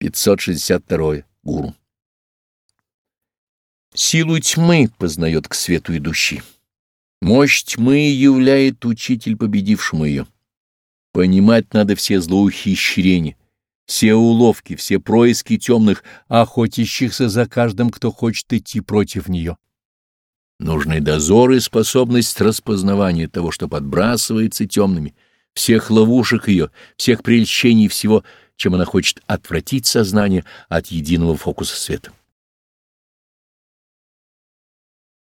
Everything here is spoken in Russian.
562. Гуру. Силу тьмы познает к свету идущий. Мощь тьмы являет учитель победившему ее. Понимать надо все злоухищрения, все уловки, все происки темных, охотящихся за каждым, кто хочет идти против нее. Нужны дозор и способность распознавания того, что подбрасывается темными, всех ловушек ее, всех прельщений всего, чем она хочет отвратить сознание от единого фокуса света.